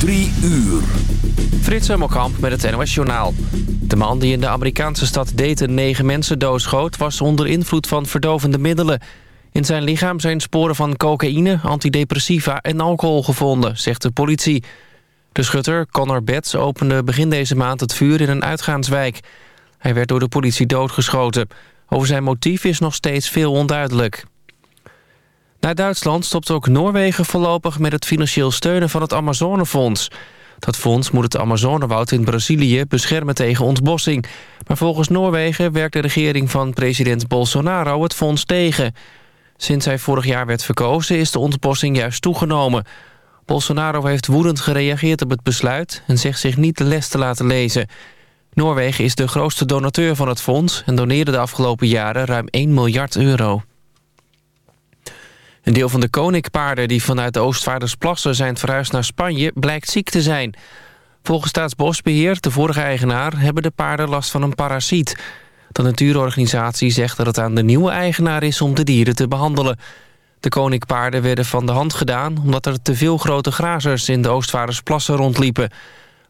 Drie uur. Frits Hemmelkamp met het NOS Journaal. De man die in de Amerikaanse stad Dayton negen mensen doodschoot... was onder invloed van verdovende middelen. In zijn lichaam zijn sporen van cocaïne, antidepressiva en alcohol gevonden, zegt de politie. De schutter, Connor Betts, opende begin deze maand het vuur in een uitgaanswijk. Hij werd door de politie doodgeschoten. Over zijn motief is nog steeds veel onduidelijk. Na Duitsland stopt ook Noorwegen voorlopig met het financieel steunen van het Amazonefonds. Dat fonds moet het Amazonewoud in Brazilië beschermen tegen ontbossing. Maar volgens Noorwegen werkt de regering van president Bolsonaro het fonds tegen. Sinds hij vorig jaar werd verkozen is de ontbossing juist toegenomen. Bolsonaro heeft woedend gereageerd op het besluit... en zegt zich niet de les te laten lezen. Noorwegen is de grootste donateur van het fonds... en doneerde de afgelopen jaren ruim 1 miljard euro. Een deel van de koninkpaarden die vanuit de Oostvaardersplassen zijn verhuisd naar Spanje blijkt ziek te zijn. Volgens Staatsbosbeheer, de vorige eigenaar, hebben de paarden last van een parasiet. De natuurorganisatie zegt dat het aan de nieuwe eigenaar is om de dieren te behandelen. De koninkpaarden werden van de hand gedaan omdat er te veel grote grazers in de Oostvaardersplassen rondliepen.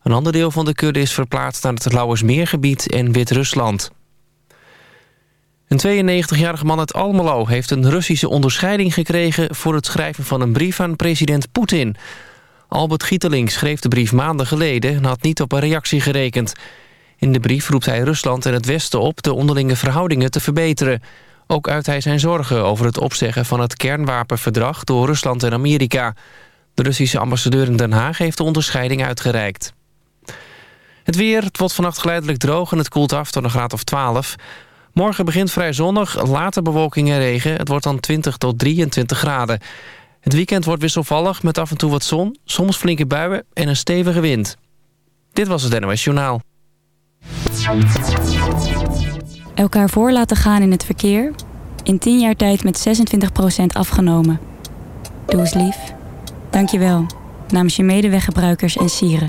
Een ander deel van de kudde is verplaatst naar het Lauwersmeergebied en Wit-Rusland. Een 92-jarige man uit Almelo heeft een Russische onderscheiding gekregen... voor het schrijven van een brief aan president Poetin. Albert Gieteling schreef de brief maanden geleden... en had niet op een reactie gerekend. In de brief roept hij Rusland en het Westen op... de onderlinge verhoudingen te verbeteren. Ook uit hij zijn zorgen over het opzeggen van het kernwapenverdrag... door Rusland en Amerika. De Russische ambassadeur in Den Haag heeft de onderscheiding uitgereikt. Het weer, het wordt vannacht geleidelijk droog en het koelt af tot een graad of 12... Morgen begint vrij zonnig, later bewolking en regen. Het wordt dan 20 tot 23 graden. Het weekend wordt wisselvallig met af en toe wat zon, soms flinke buien en een stevige wind. Dit was het NOS Journaal. Elkaar voor laten gaan in het verkeer. In 10 jaar tijd met 26% afgenomen. Doe eens lief. Dank je wel. Namens je medeweggebruikers en sieren.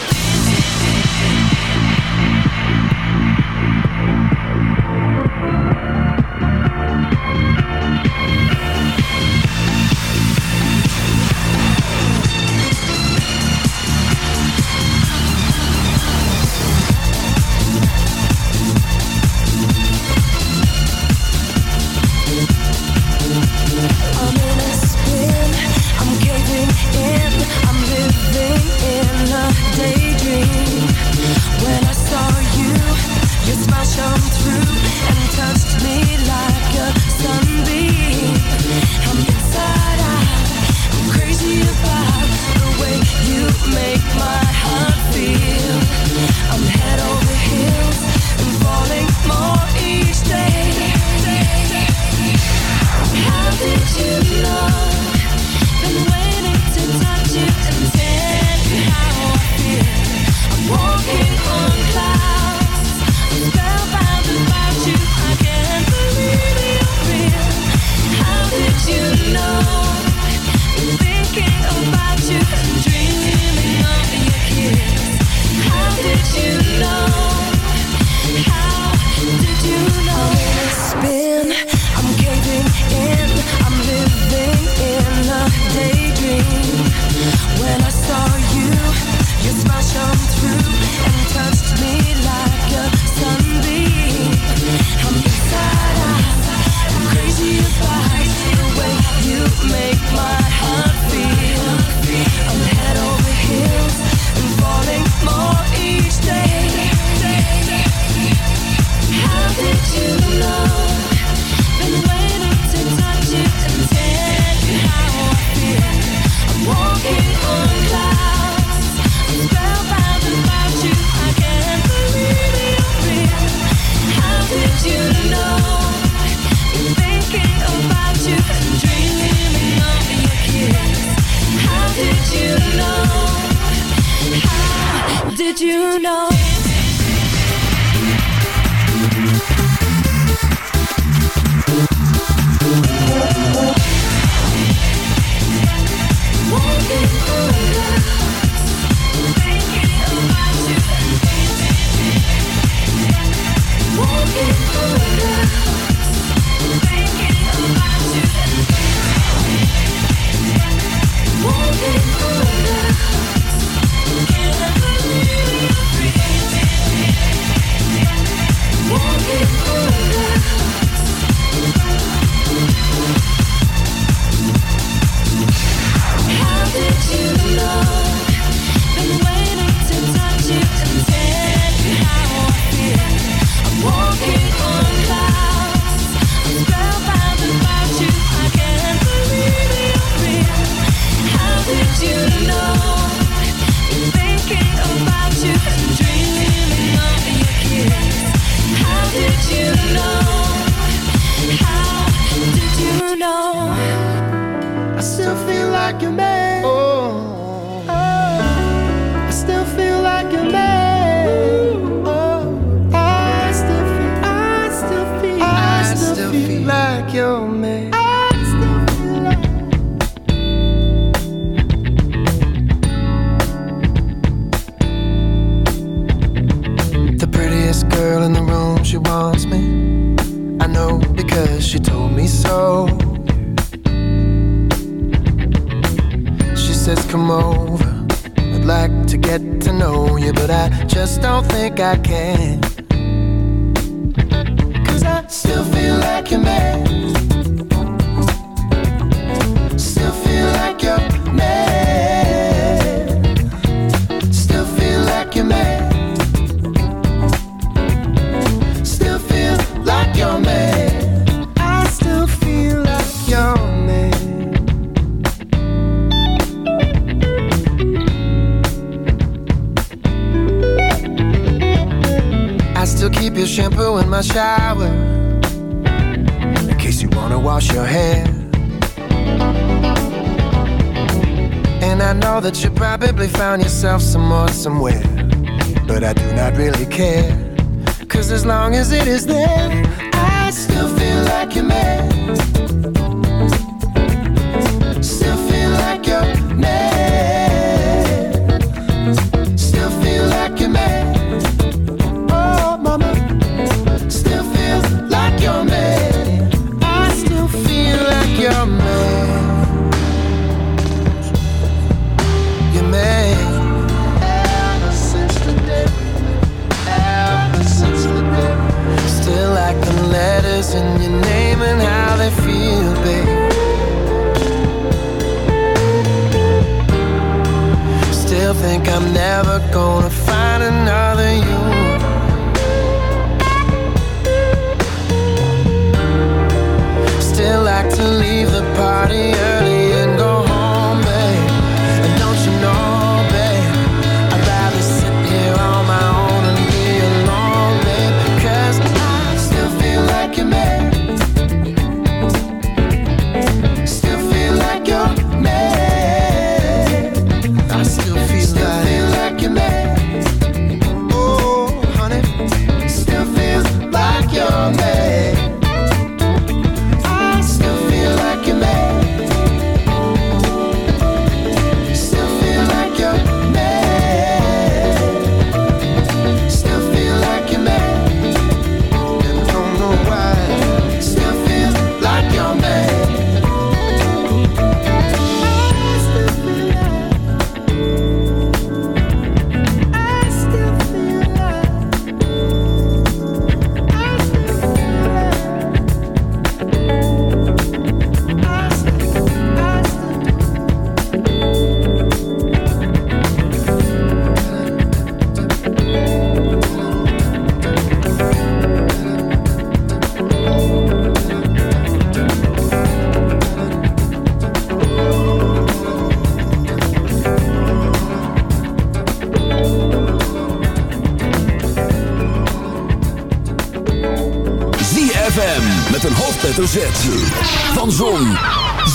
Van Zon,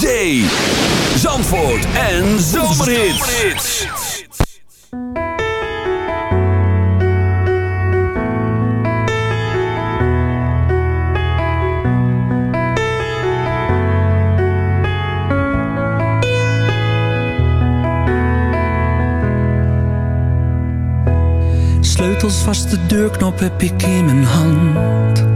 Zee, Zandvoort en Zomerhits. Sleutels vast de deurknop heb ik in mijn hand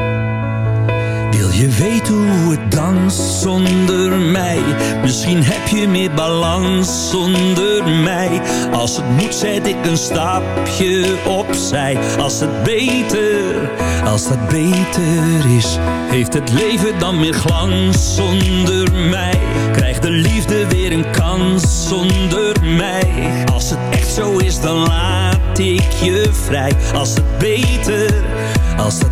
Je weet hoe het danst zonder mij. Misschien heb je meer balans zonder mij. Als het moet zet ik een stapje opzij. Als het beter, als dat beter is. Heeft het leven dan meer glans zonder mij? Krijgt de liefde weer een kans zonder mij? Als het echt zo is dan laat ik je vrij. Als het beter, als dat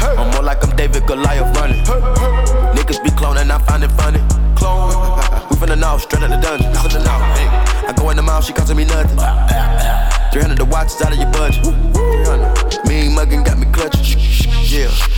I'm more like I'm David Goliath running. Niggas be cloning, I find it funny. Clone. We finna know, straight out the dungeon. I go in the mouth, she costing me nothing. 300 the watch is out of your budget. 300. Mean muggin' got me clutching. Yeah.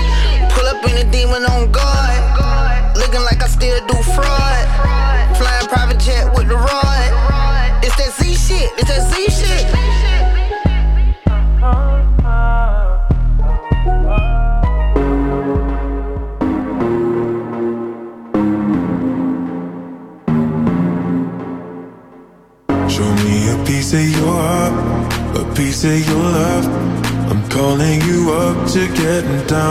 Demon on guard. Looking like I still do fraud. Flying private jet with the rod. It's that Z shit, it's that Z shit. Show me a piece of your heart, a piece of your love. I'm calling you up to down, down,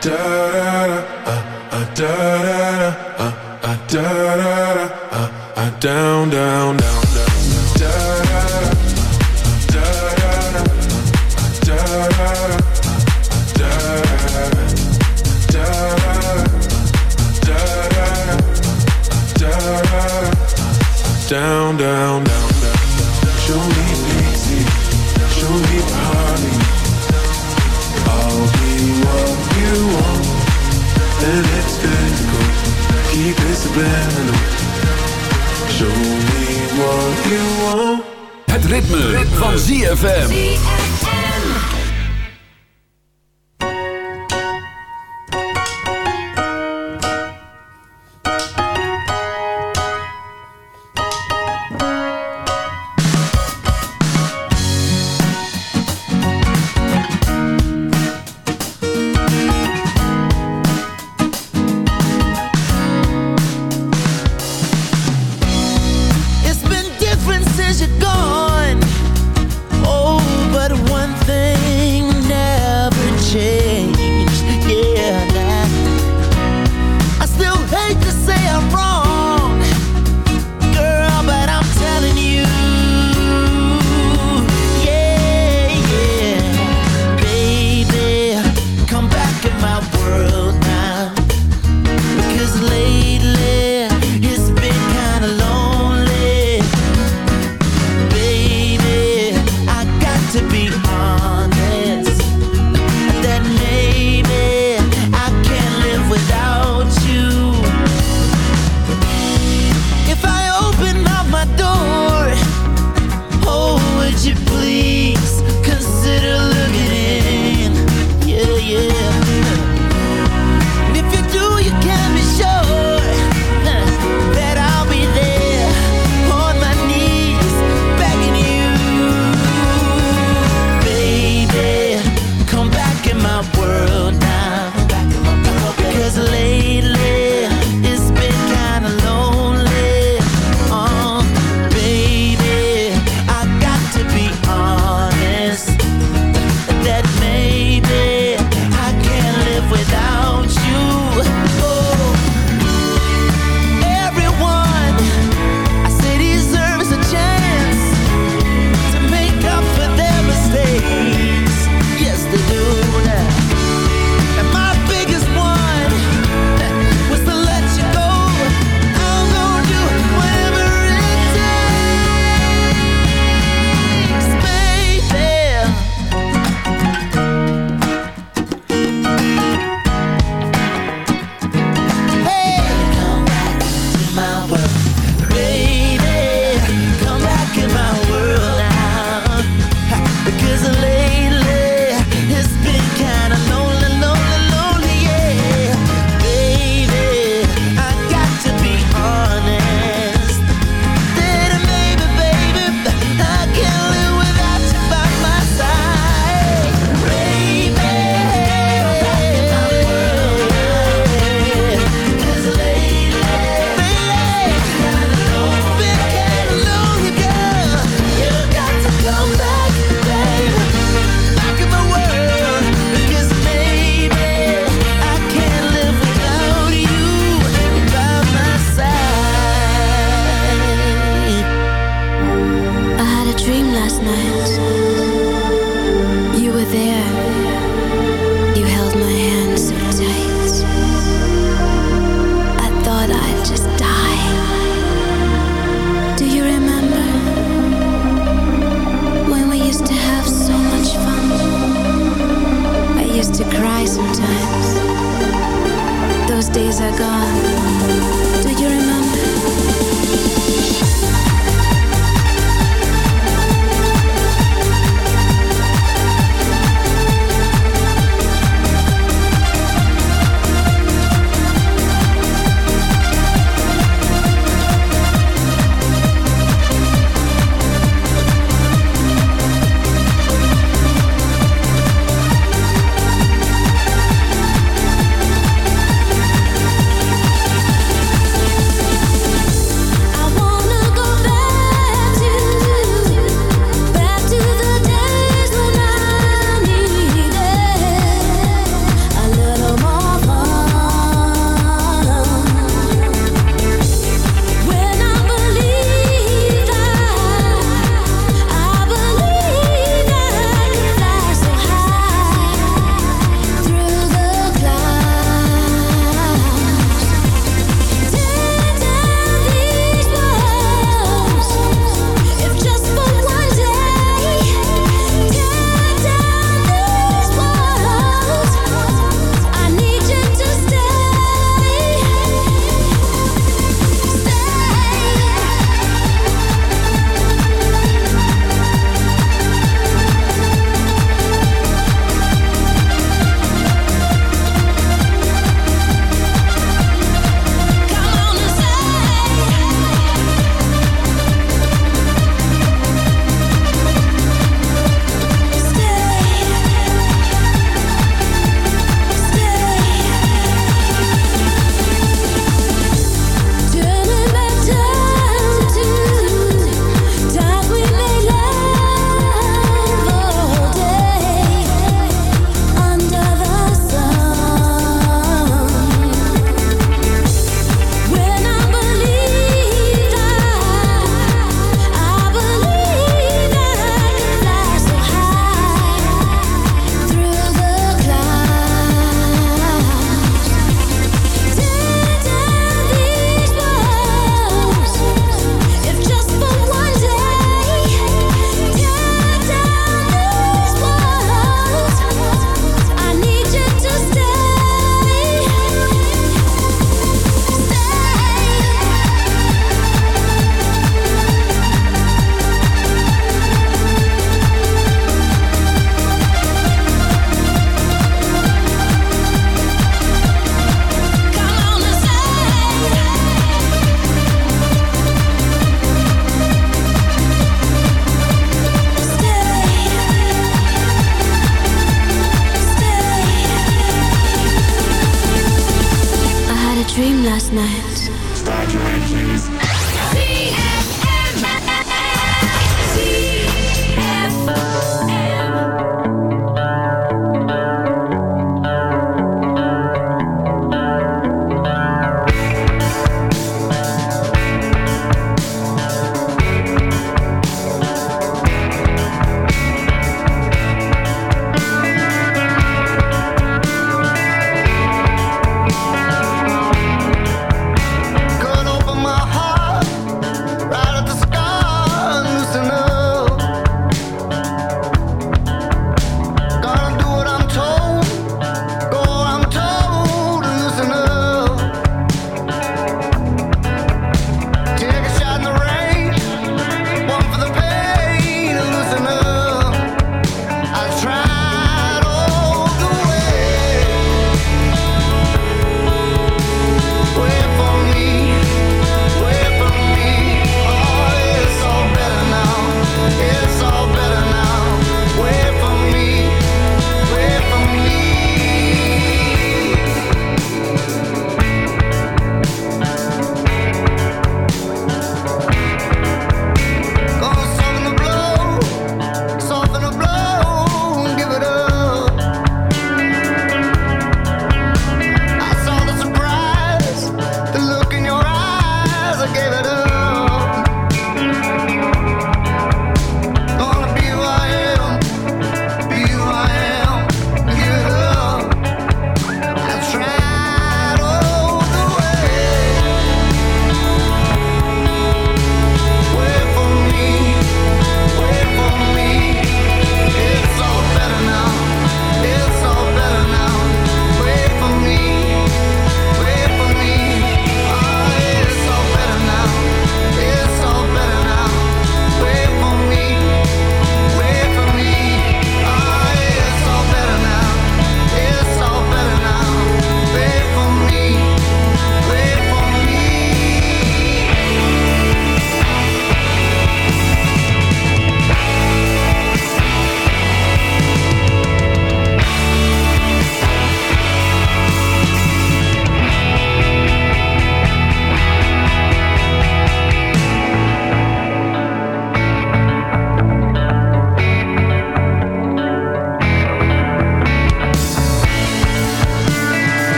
Down, down, down. Ritme, van ZFM.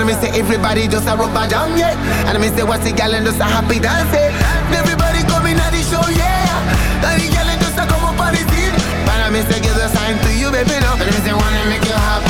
And I mean say everybody just a rubber down, yeah. And I mean say what's the gal and just a happy dance, yeah? Everybody coming at the show, yeah. And the gal and just a come up on the scene. But I mean say give the sign to you, baby, no But I mean say wanna make you happy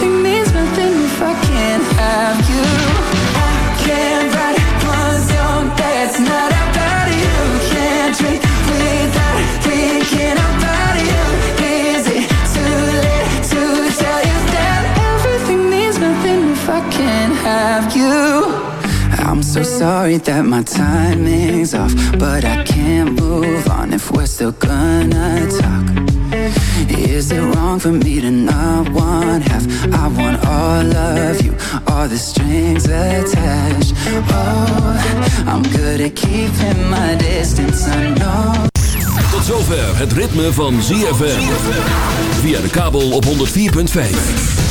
so sorry that my timing's off, but I can't move on if we're still gonna talk. Is it wrong for me to not want half? I want all of you, all the strings attached. Oh, I'm good at keeping my distance. I know. Tot zover het ritme van ZFM. Via de kabel op 104.5.